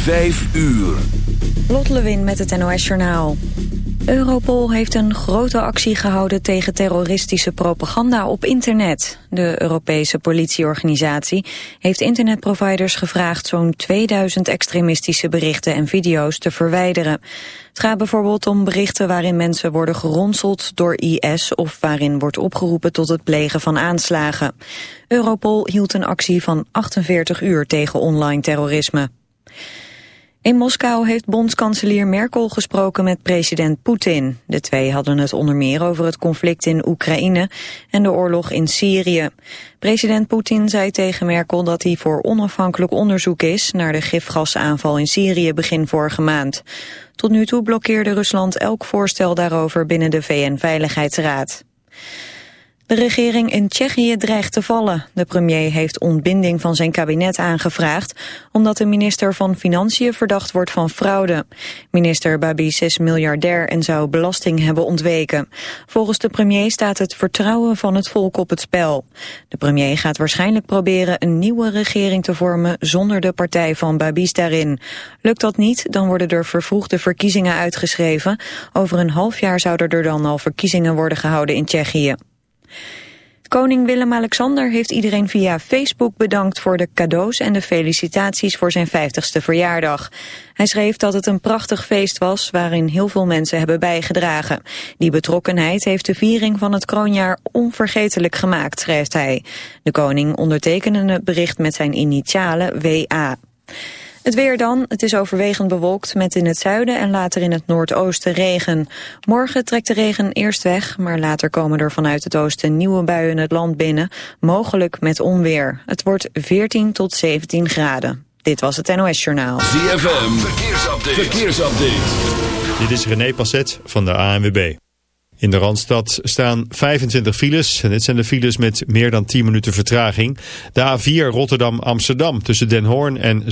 Vijf uur. Lot Lewin met het NOS Journaal. Europol heeft een grote actie gehouden tegen terroristische propaganda op internet. De Europese politieorganisatie heeft internetproviders gevraagd zo'n 2000 extremistische berichten en video's te verwijderen. Het gaat bijvoorbeeld om berichten waarin mensen worden geronseld door IS of waarin wordt opgeroepen tot het plegen van aanslagen. Europol hield een actie van 48 uur tegen online terrorisme. In Moskou heeft bondskanselier Merkel gesproken met president Poetin. De twee hadden het onder meer over het conflict in Oekraïne en de oorlog in Syrië. President Poetin zei tegen Merkel dat hij voor onafhankelijk onderzoek is... naar de gifgasaanval in Syrië begin vorige maand. Tot nu toe blokkeerde Rusland elk voorstel daarover binnen de VN-veiligheidsraad. De regering in Tsjechië dreigt te vallen. De premier heeft ontbinding van zijn kabinet aangevraagd... omdat de minister van Financiën verdacht wordt van fraude. Minister Babis is miljardair en zou belasting hebben ontweken. Volgens de premier staat het vertrouwen van het volk op het spel. De premier gaat waarschijnlijk proberen een nieuwe regering te vormen... zonder de partij van Babis daarin. Lukt dat niet, dan worden er vervroegde verkiezingen uitgeschreven. Over een half jaar zouden er dan al verkiezingen worden gehouden in Tsjechië. Koning Willem-Alexander heeft iedereen via Facebook bedankt voor de cadeaus en de felicitaties voor zijn 50ste verjaardag. Hij schreef dat het een prachtig feest was waarin heel veel mensen hebben bijgedragen. Die betrokkenheid heeft de viering van het kroonjaar onvergetelijk gemaakt, schrijft hij. De koning ondertekende het bericht met zijn initialen WA. Het weer dan. Het is overwegend bewolkt met in het zuiden en later in het noordoosten regen. Morgen trekt de regen eerst weg, maar later komen er vanuit het oosten nieuwe buien het land binnen. Mogelijk met onweer. Het wordt 14 tot 17 graden. Dit was het NOS Journaal. ZFM. Verkeersupdate. Verkeersupdate. Dit is René Passet van de ANWB. In de Randstad staan 25 files. En dit zijn de files met meer dan 10 minuten vertraging. De A4 Rotterdam-Amsterdam tussen Den Hoorn en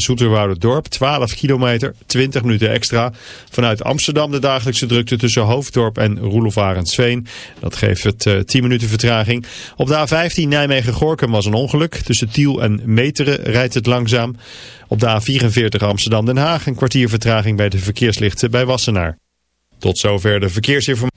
Dorp 12 kilometer, 20 minuten extra. Vanuit Amsterdam de dagelijkse drukte tussen Hoofddorp en Roelof Arendsveen. Dat geeft het uh, eh, 10 minuten vertraging. Op de A15 Nijmegen-Gorkum was een ongeluk. Tussen Tiel en Meteren rijdt het langzaam. Op de A44 Amsterdam-Den Haag een kwartier vertraging bij de verkeerslichten bij Wassenaar. Tot zover de verkeersinformatie.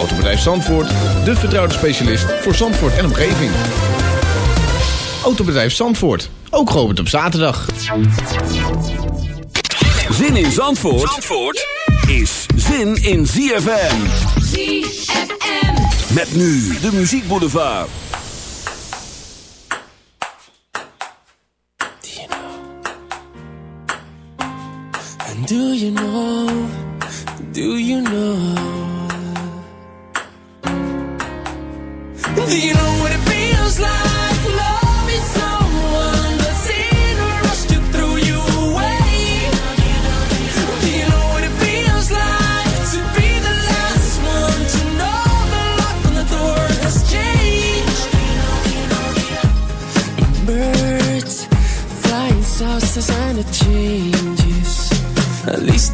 Autobedrijf Zandvoort, de vertrouwde specialist voor Zandvoort en omgeving. Autobedrijf Zandvoort, ook geopend op zaterdag. Zin in Zandvoort, Zandvoort is zin in ZFM. ZFM. Met nu de muziekboulevard. Do you know? And do you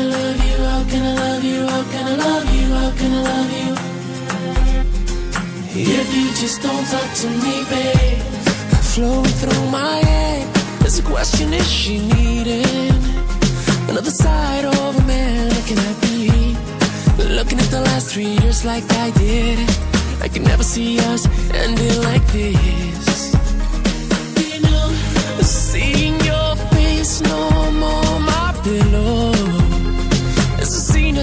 can I love you? How can I love you? How can I love you? How can I love you? If you just don't talk to me, babe. Flowing through my head, there's a question: Is she needing another side of a man looking at me? Looking at the last three years like I did. I can never see us ending like this. You know, seeing your face no more, my pillow.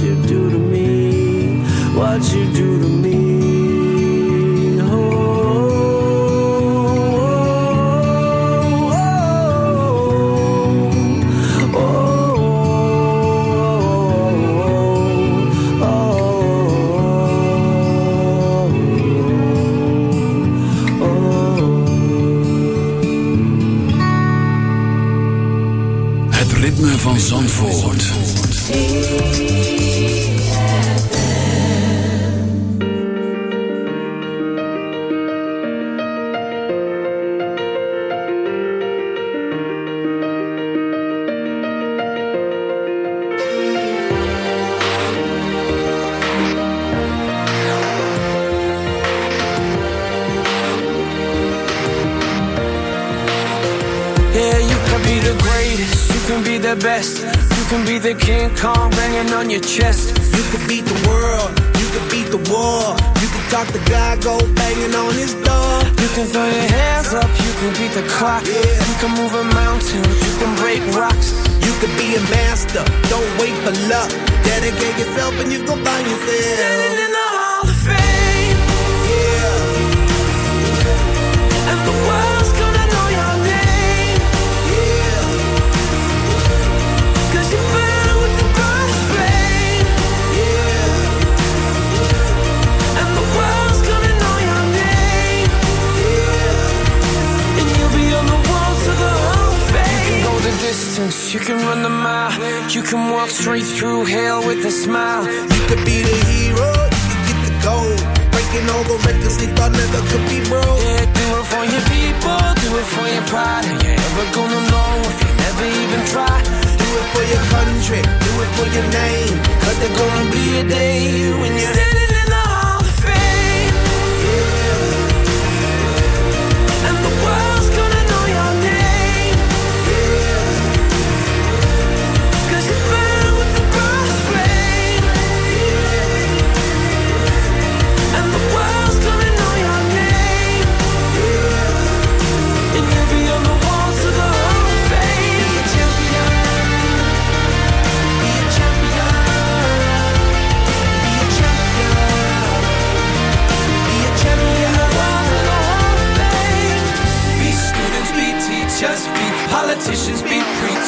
What you do to me, what you do to me. country, do it for your name. Cause there gonna be a day when you're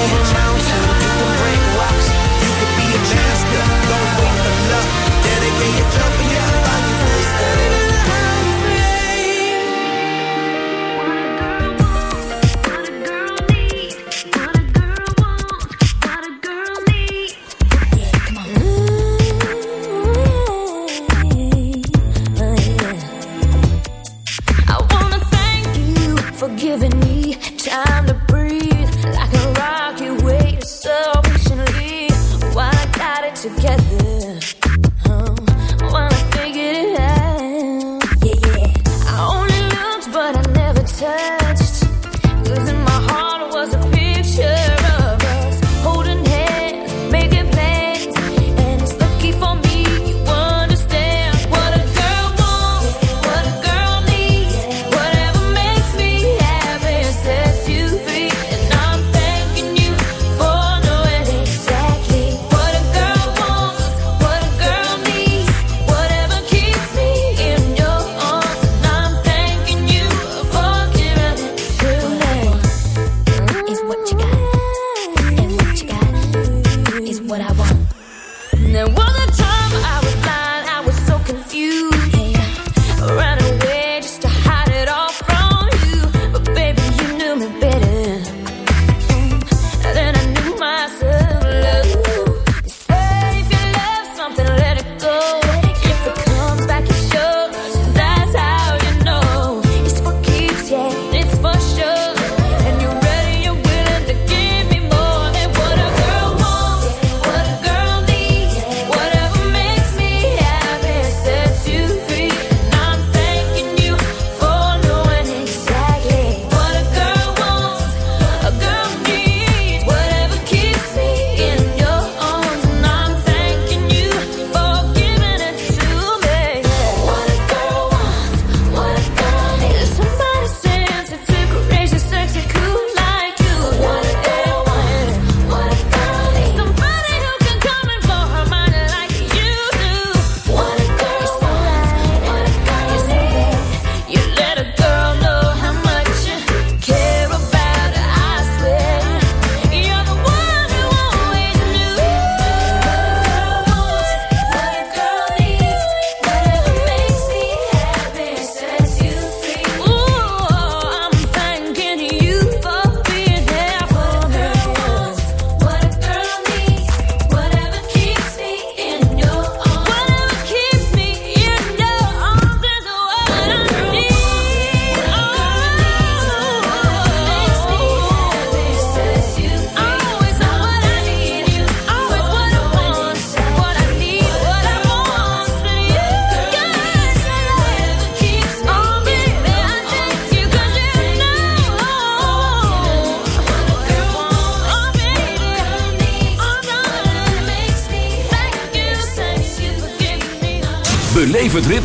over.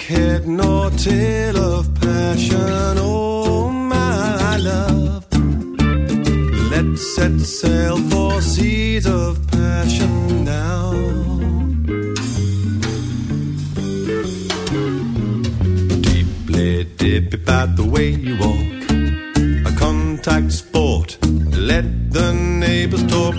head nor tail of passion, oh my love. Let's set sail for seas of passion now. Deeply dip about the way you walk, a contact sport. Let the neighbors talk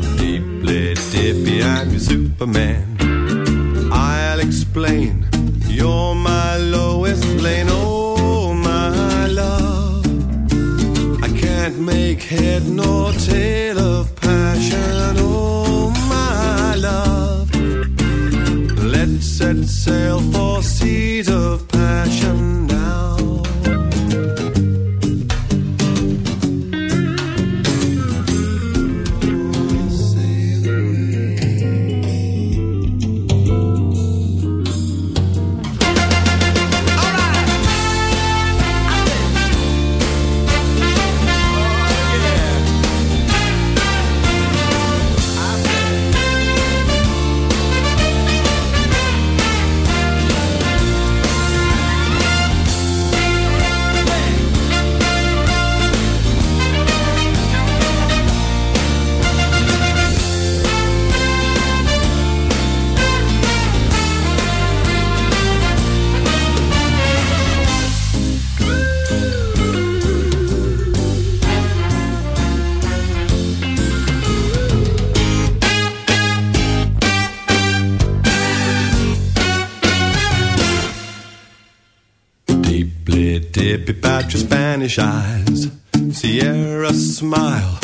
share a smile.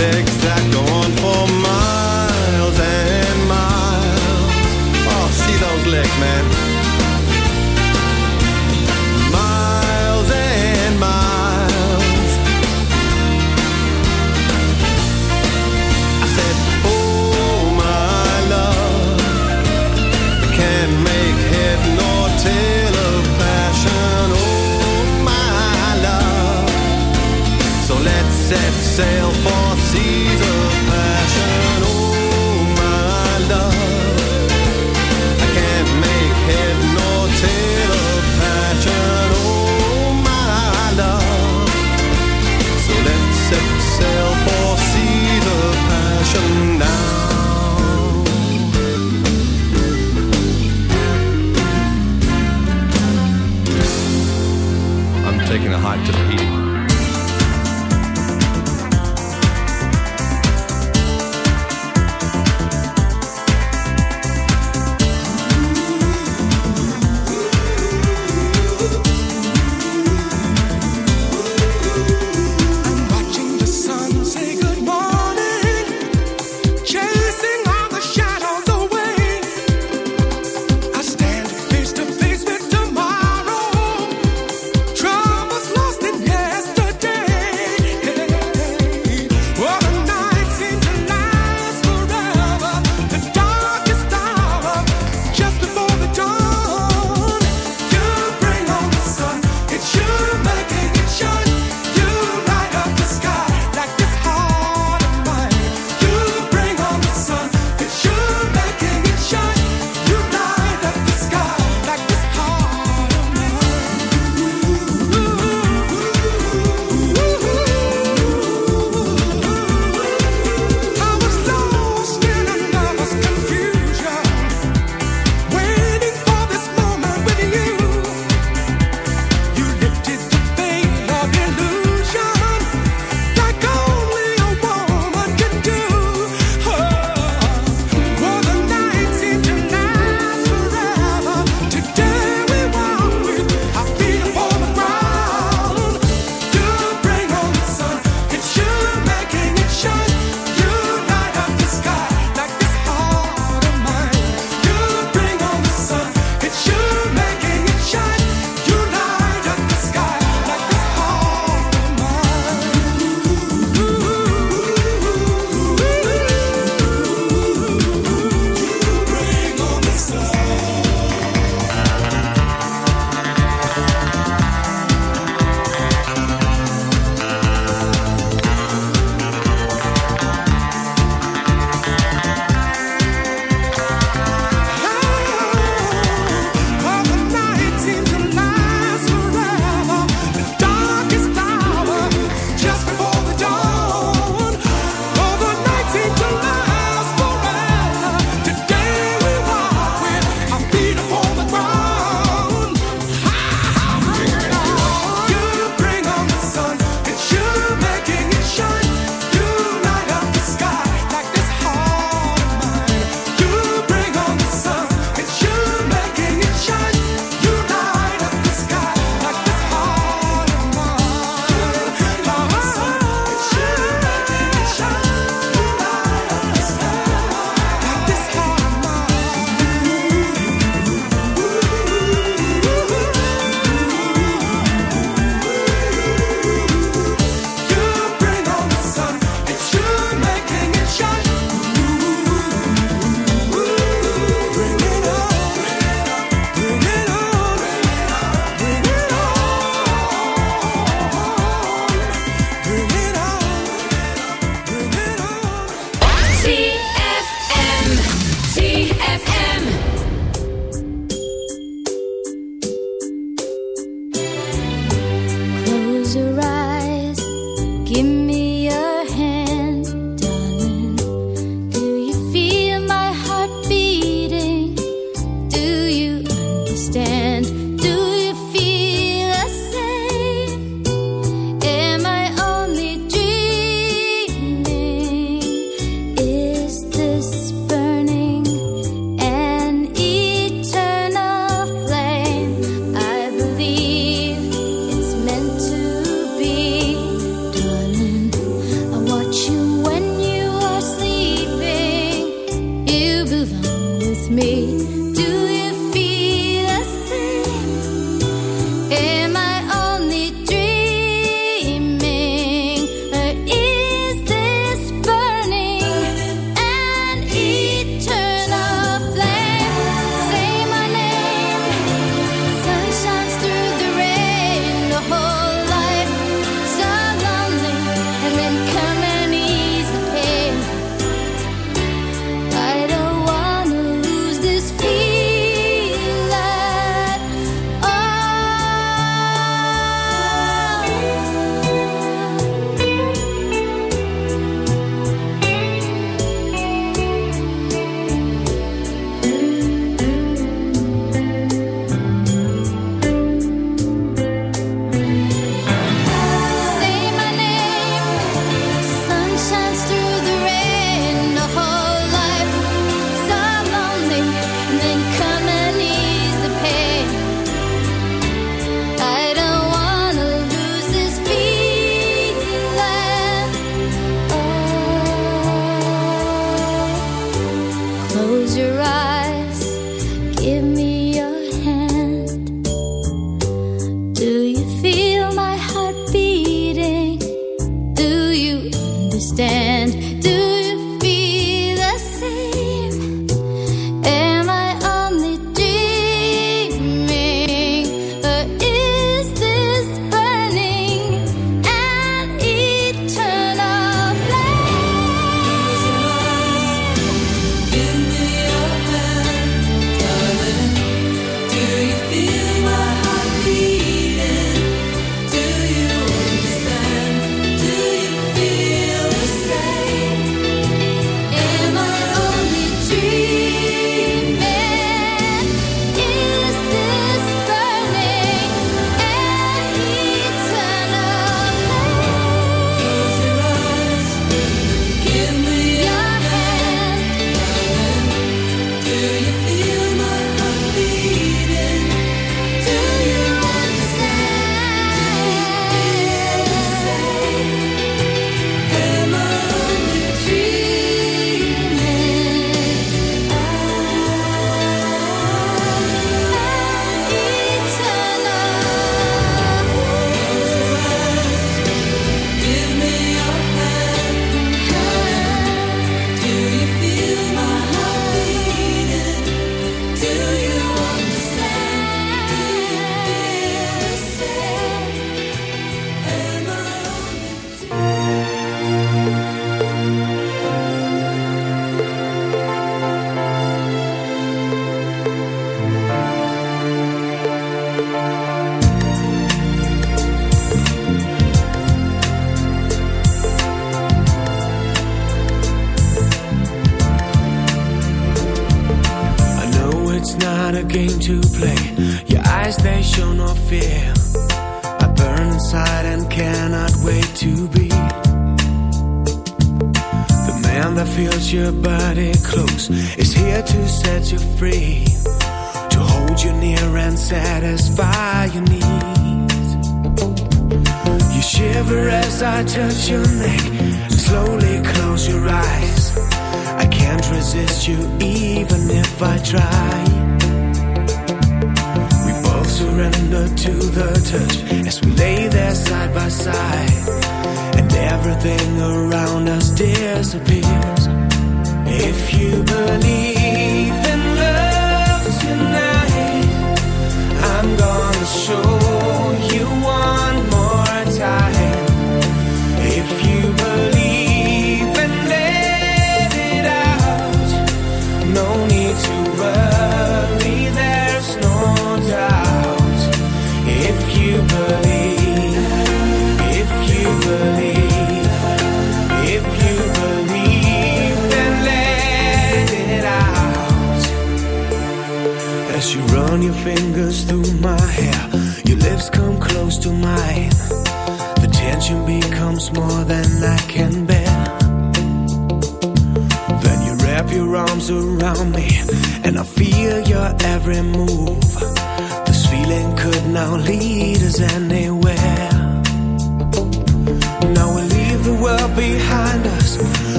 Legs that go on for miles and miles. Oh, see those legs, man. to the heating.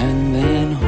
and then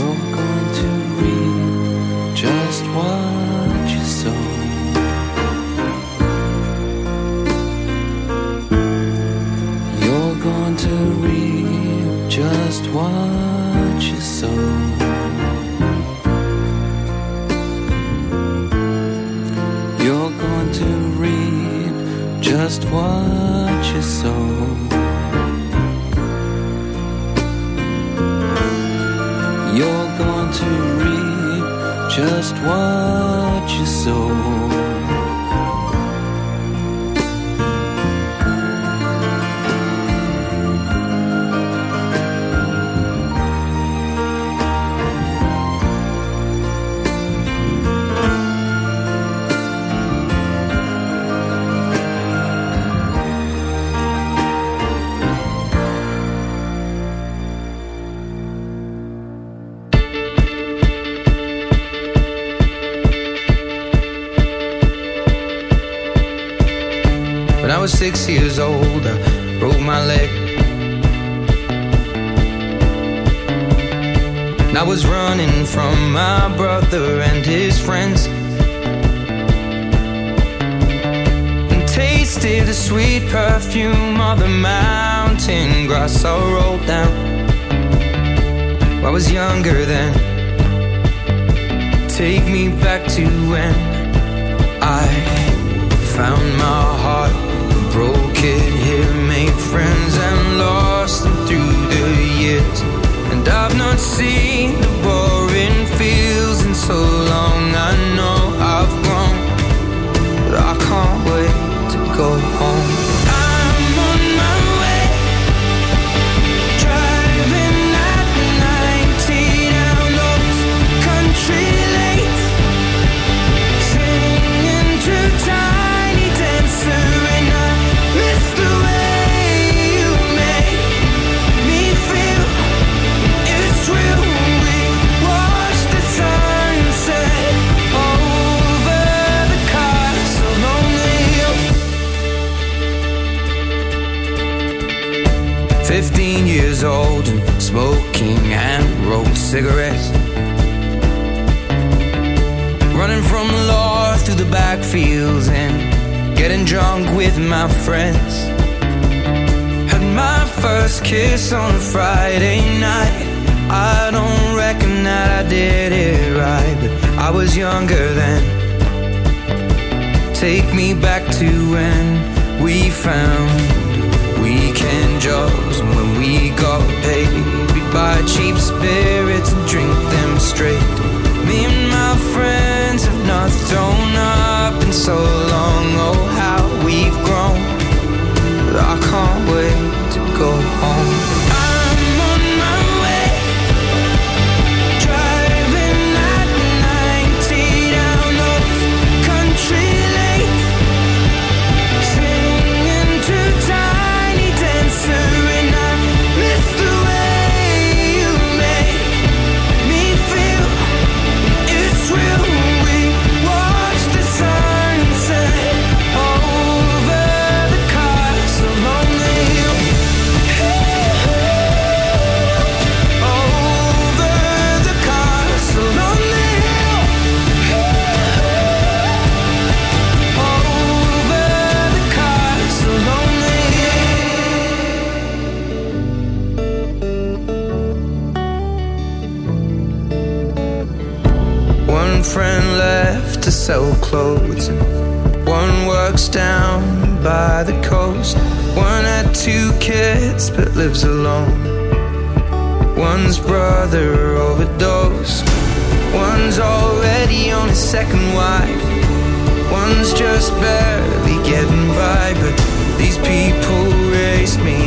you home kiss on a Friday night. I don't reckon that I did it right, but I was younger then. Take me back to when we found weekend jobs and when we got paid. We'd buy cheap spirits and drink them straight. home lives alone. One's brother overdosed. One's already on his second wife. One's just barely getting by. But these people raised me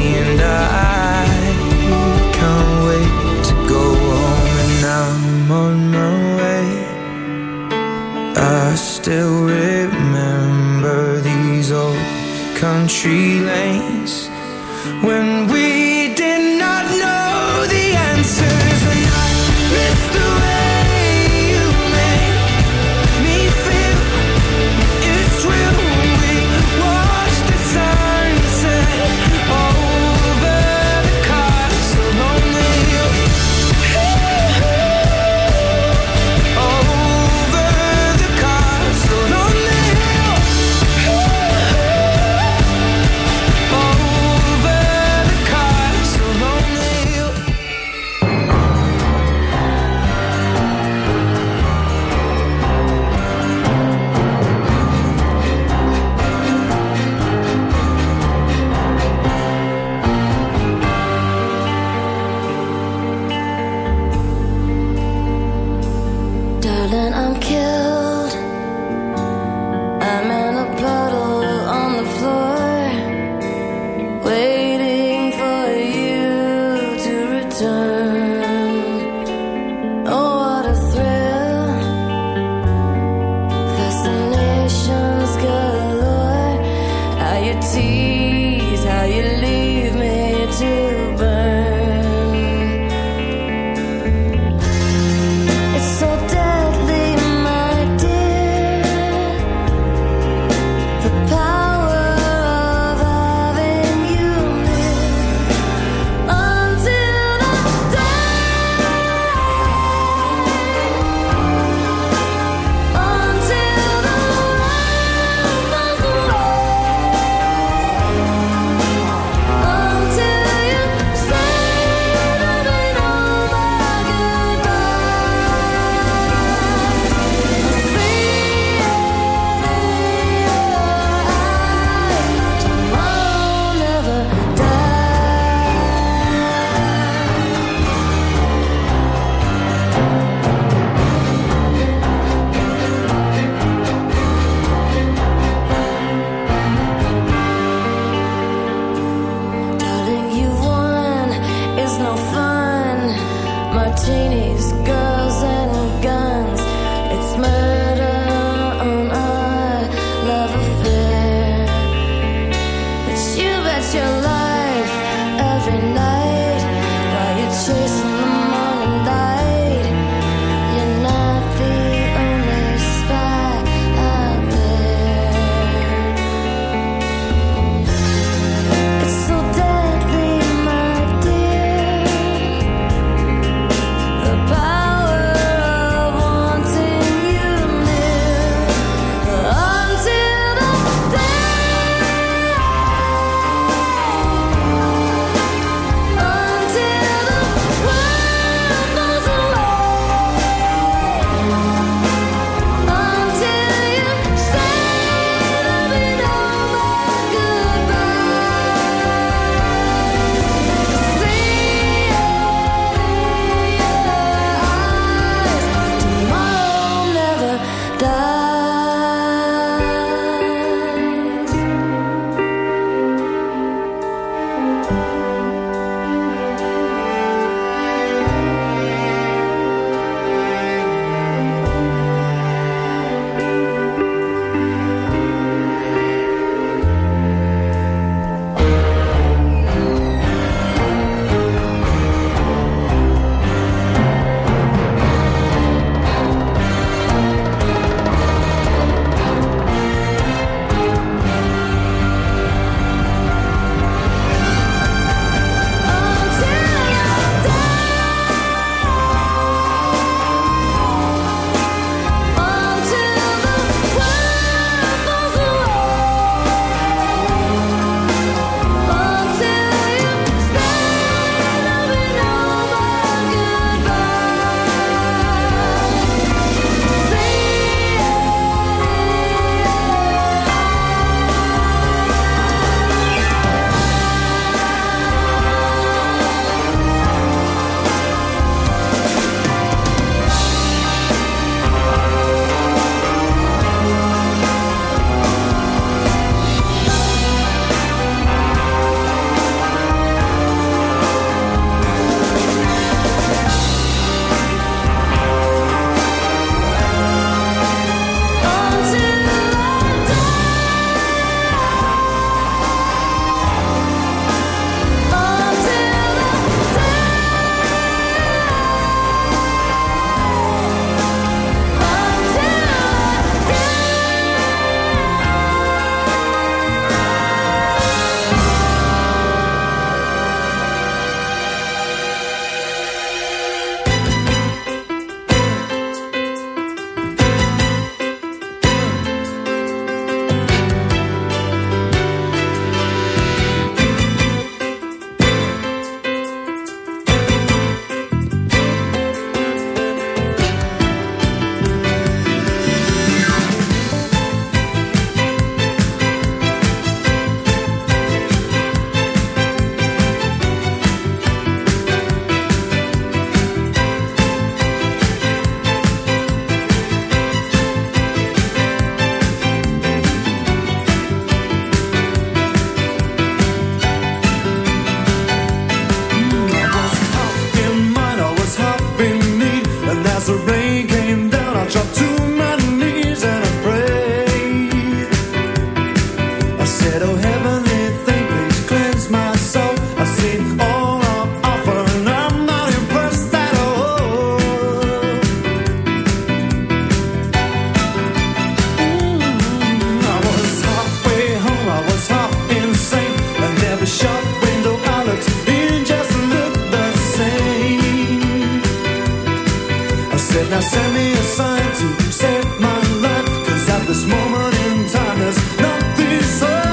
now send me a sign to save my life Cause at this moment in time there's nothing so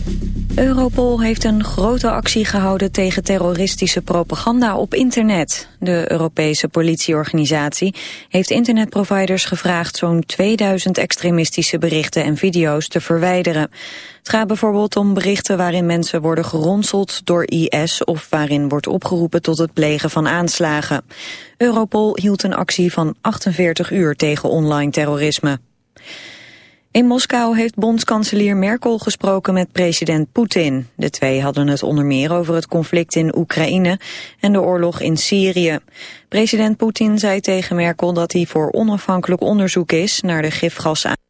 Europol heeft een grote actie gehouden tegen terroristische propaganda op internet. De Europese politieorganisatie heeft internetproviders gevraagd zo'n 2000 extremistische berichten en video's te verwijderen. Het gaat bijvoorbeeld om berichten waarin mensen worden geronseld door IS of waarin wordt opgeroepen tot het plegen van aanslagen. Europol hield een actie van 48 uur tegen online terrorisme. In Moskou heeft bondskanselier Merkel gesproken met president Poetin. De twee hadden het onder meer over het conflict in Oekraïne en de oorlog in Syrië. President Poetin zei tegen Merkel dat hij voor onafhankelijk onderzoek is naar de gifgasaanvallen.